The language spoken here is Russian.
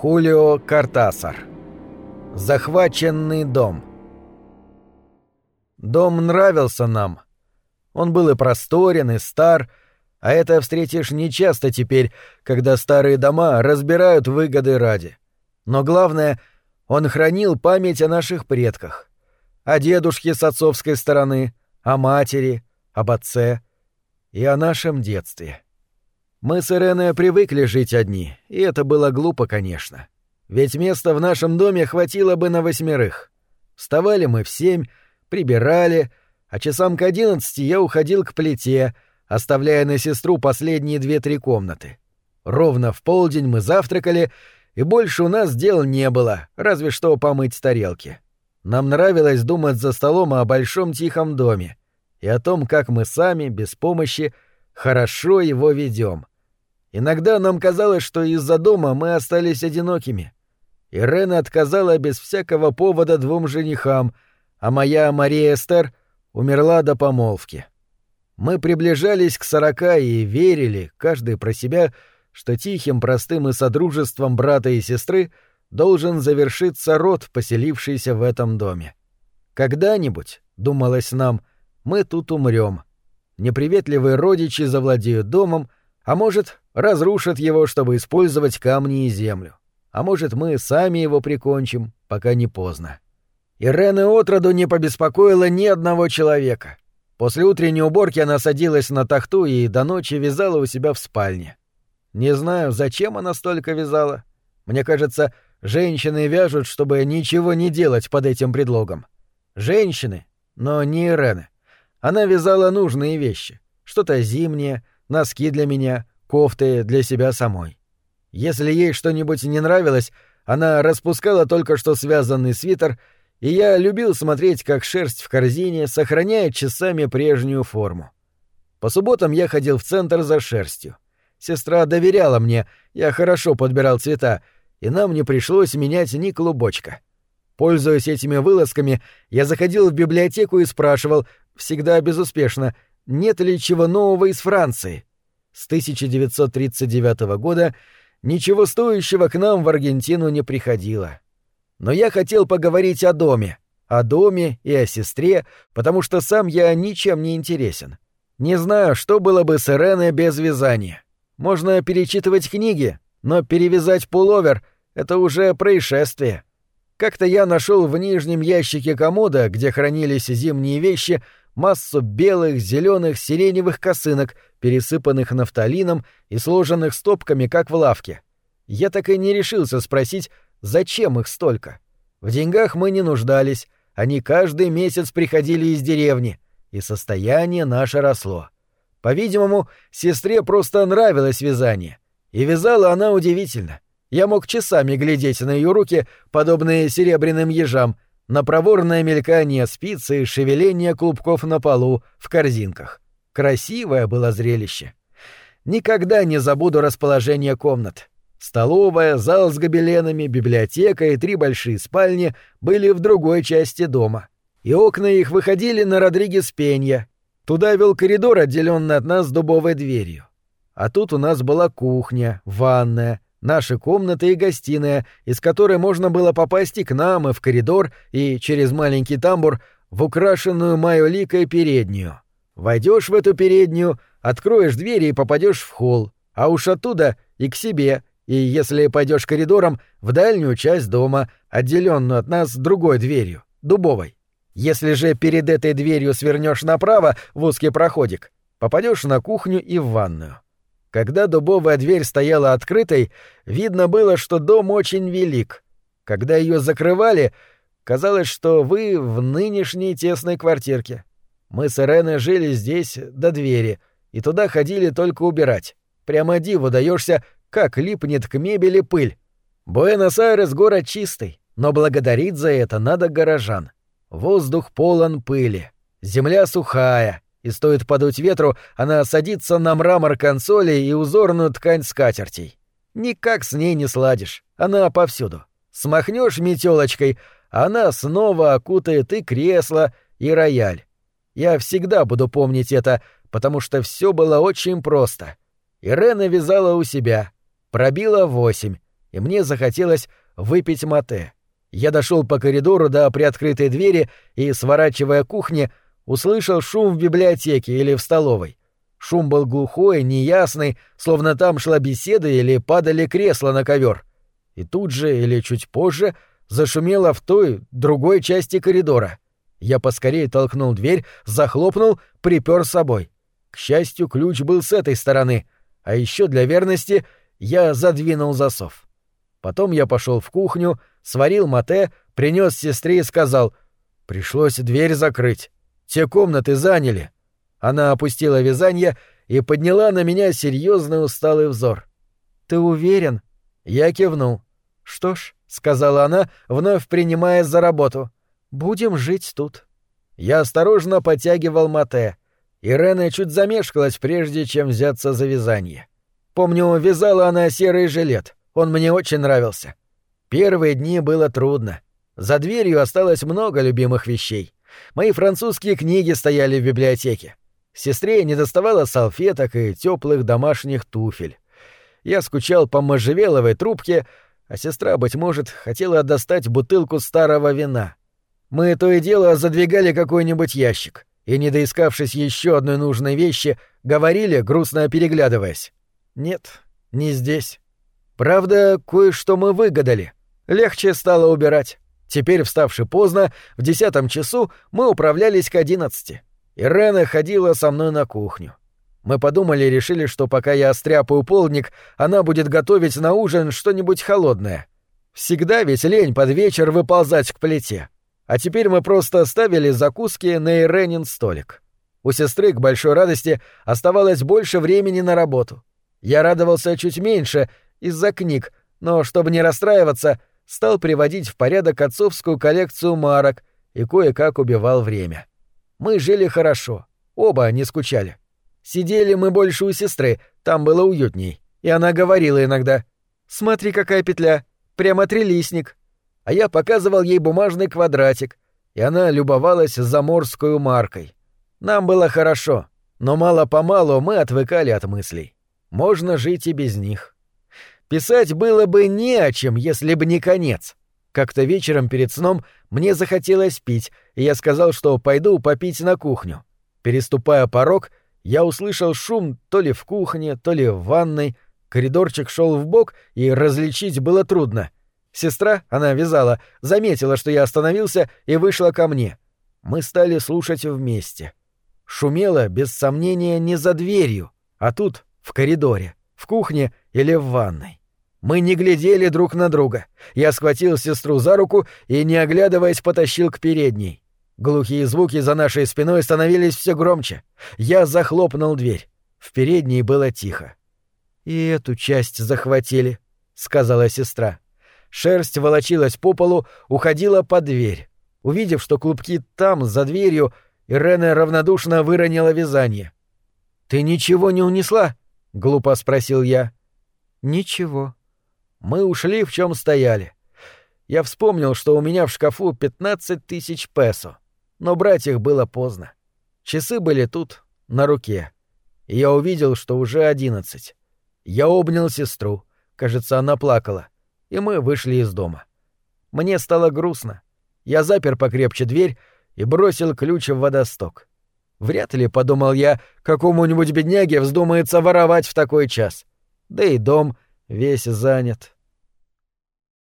Хулио Картасар. Захваченный дом. Дом нравился нам. Он был и просторен, и стар, а это встретишь нечасто теперь, когда старые дома разбирают выгоды ради. Но главное, он хранил память о наших предках. О дедушке с отцовской стороны, о матери, об отце и о нашем детстве. Мы с Иреной привыкли жить одни, и это было глупо, конечно. Ведь места в нашем доме хватило бы на восьмерых. Вставали мы в семь, прибирали, а часам к одиннадцати я уходил к плите, оставляя на сестру последние две-три комнаты. Ровно в полдень мы завтракали, и больше у нас дел не было, разве что помыть тарелки. Нам нравилось думать за столом о большом тихом доме и о том, как мы сами, без помощи, хорошо его ведем. Иногда нам казалось, что из-за дома мы остались одинокими. Ирена отказала без всякого повода двум женихам, а моя Мария Эстер умерла до помолвки. Мы приближались к сорока и верили, каждый про себя, что тихим, простым и содружеством брата и сестры должен завершиться род, поселившийся в этом доме. Когда-нибудь, думалось нам, мы тут умрем. Неприветливые родичи завладеют домом, а может, разрушат его, чтобы использовать камни и землю. А может, мы сами его прикончим, пока не поздно. Ирены отроду не побеспокоила ни одного человека. После утренней уборки она садилась на тахту и до ночи вязала у себя в спальне. Не знаю, зачем она столько вязала. Мне кажется, женщины вяжут, чтобы ничего не делать под этим предлогом. Женщины, но не Ирены. Она вязала нужные вещи. Что-то зимнее, носки для меня, кофты для себя самой. Если ей что-нибудь не нравилось, она распускала только что связанный свитер, и я любил смотреть, как шерсть в корзине сохраняет часами прежнюю форму. По субботам я ходил в центр за шерстью. Сестра доверяла мне, я хорошо подбирал цвета, и нам не пришлось менять ни клубочка. Пользуясь этими вылазками, я заходил в библиотеку и спрашивал, всегда безуспешно, нет ли чего нового из Франции. С 1939 года ничего стоящего к нам в Аргентину не приходило. Но я хотел поговорить о доме, о доме и о сестре, потому что сам я ничем не интересен. Не знаю, что было бы с Иреной без вязания. Можно перечитывать книги, но перевязать пуловер — это уже происшествие. Как-то я нашел в нижнем ящике комода, где хранились зимние вещи, массу белых, зеленых, сиреневых косынок, пересыпанных нафталином и сложенных стопками, как в лавке. Я так и не решился спросить, зачем их столько. В деньгах мы не нуждались, они каждый месяц приходили из деревни, и состояние наше росло. По-видимому, сестре просто нравилось вязание, и вязала она удивительно. Я мог часами глядеть на ее руки, подобные серебряным ежам, на проворное мелькание спицы и шевеление клубков на полу в корзинках. Красивое было зрелище. Никогда не забуду расположение комнат. Столовая, зал с гобеленами, библиотека и три большие спальни были в другой части дома. И окна их выходили на Родригес Пенья. Туда вел коридор, отделенный от нас дубовой дверью. А тут у нас была кухня, ванная, наши комнаты и гостиная, из которой можно было попасть и к нам, и в коридор, и через маленький тамбур в украшенную майоликой переднюю. Войдешь в эту переднюю, откроешь двери и попадешь в холл, а уж оттуда и к себе, и если пойдешь коридором, в дальнюю часть дома, отделенную от нас другой дверью, дубовой. Если же перед этой дверью свернешь направо в узкий проходик, попадешь на кухню и в ванную. Когда дубовая дверь стояла открытой, видно было, что дом очень велик. Когда ее закрывали, казалось, что вы в нынешней тесной квартирке. Мы с Иреной жили здесь до двери, и туда ходили только убирать. Прямо диву даешься, как липнет к мебели пыль. Буэнос-Айрес — город чистый, но благодарить за это надо горожан. Воздух полон пыли, земля сухая, и стоит подуть ветру, она садится на мрамор консоли и узорную ткань скатертей. Никак с ней не сладишь, она повсюду. Смахнешь метелочкой, она снова окутает и кресло, и рояль. Я всегда буду помнить это, потому что все было очень просто. Ирена вязала у себя, пробила восемь, и мне захотелось выпить мате. Я дошел по коридору до приоткрытой двери и, сворачивая кухни, услышал шум в библиотеке или в столовой. Шум был глухой, неясный, словно там шла беседа или падали кресла на ковер. И тут же или чуть позже зашумело в той, другой части коридора. Я поскорее толкнул дверь, захлопнул, припер с собой. К счастью, ключ был с этой стороны, а еще для верности я задвинул засов. Потом я пошел в кухню, сварил мате, принес сестре и сказал «Пришлось дверь закрыть. Те комнаты заняли». Она опустила вязание и подняла на меня серьезный усталый взор. «Ты уверен?» Я кивнул. «Что ж», — сказала она, вновь принимая за работу, — «будем жить тут». Я осторожно подтягивал мате. Ирена чуть замешкалась, прежде чем взяться за вязание. Помню, вязала она серый жилет. Он мне очень нравился. Первые дни было трудно. За дверью осталось много любимых вещей. Мои французские книги стояли в библиотеке. Сестре не доставало салфеток и теплых домашних туфель. Я скучал по можжевеловой трубке, а сестра, быть может, хотела достать бутылку старого вина. Мы то и дело задвигали какой-нибудь ящик и, не доискавшись еще одной нужной вещи, говорили, грустно переглядываясь. «Нет, не здесь». Правда, кое-что мы выгадали. Легче стало убирать. Теперь, вставши поздно, в десятом часу мы управлялись к одиннадцати. Ирена ходила со мной на кухню. Мы подумали и решили, что пока я стряпаю полдник, она будет готовить на ужин что-нибудь холодное. Всегда ведь лень под вечер выползать к плите. А теперь мы просто ставили закуски на Иренин столик. У сестры, к большой радости, оставалось больше времени на работу. Я радовался чуть меньше из-за книг, но, чтобы не расстраиваться, стал приводить в порядок отцовскую коллекцию марок и кое-как убивал время. Мы жили хорошо, оба не скучали. Сидели мы больше у сестры, там было уютней, и она говорила иногда «Смотри, какая петля, прямо трилистник». А я показывал ей бумажный квадратик, и она любовалась заморскую маркой. Нам было хорошо, но мало-помалу мы отвыкали от мыслей. Можно жить и без них. Писать было бы не о чем, если бы не конец. Как-то вечером перед сном мне захотелось пить, и я сказал, что пойду попить на кухню. Переступая порог, я услышал шум то ли в кухне, то ли в ванной. Коридорчик шел в бок, и различить было трудно. Сестра, она вязала, заметила, что я остановился, и вышла ко мне. Мы стали слушать вместе. Шумело, без сомнения, не за дверью, а тут, в коридоре, в кухне или в ванной. Мы не глядели друг на друга. Я схватил сестру за руку и, не оглядываясь, потащил к передней. Глухие звуки за нашей спиной становились все громче. Я захлопнул дверь. В передней было тихо. «И эту часть захватили», — сказала сестра. Шерсть волочилась по полу, уходила под дверь. Увидев, что клубки там, за дверью, Ирена равнодушно выронила вязание. «Ты ничего не унесла?» — глупо спросил я. «Ничего», мы ушли, в чем стояли. Я вспомнил, что у меня в шкафу 15 тысяч песо, но брать их было поздно. Часы были тут, на руке. И я увидел, что уже одиннадцать. Я обнял сестру. Кажется, она плакала. И мы вышли из дома. Мне стало грустно. Я запер покрепче дверь и бросил ключ в водосток. Вряд ли, подумал я, какому-нибудь бедняге вздумается воровать в такой час. Да и дом — весь занят.